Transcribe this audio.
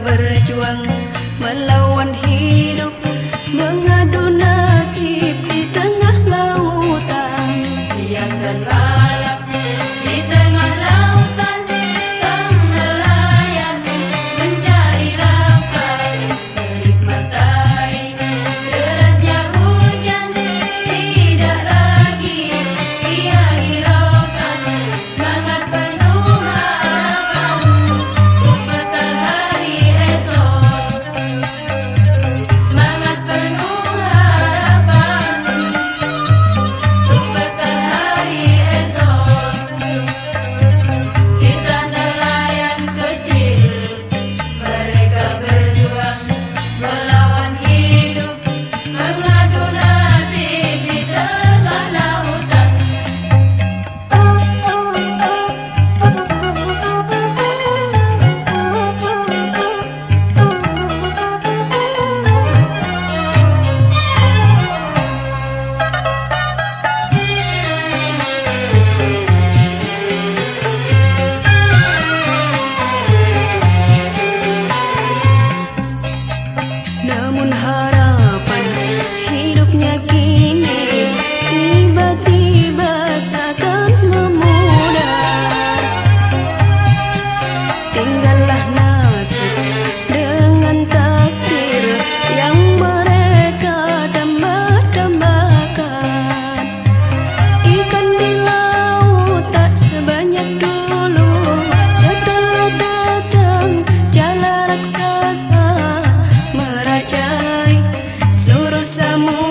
berjuang. samu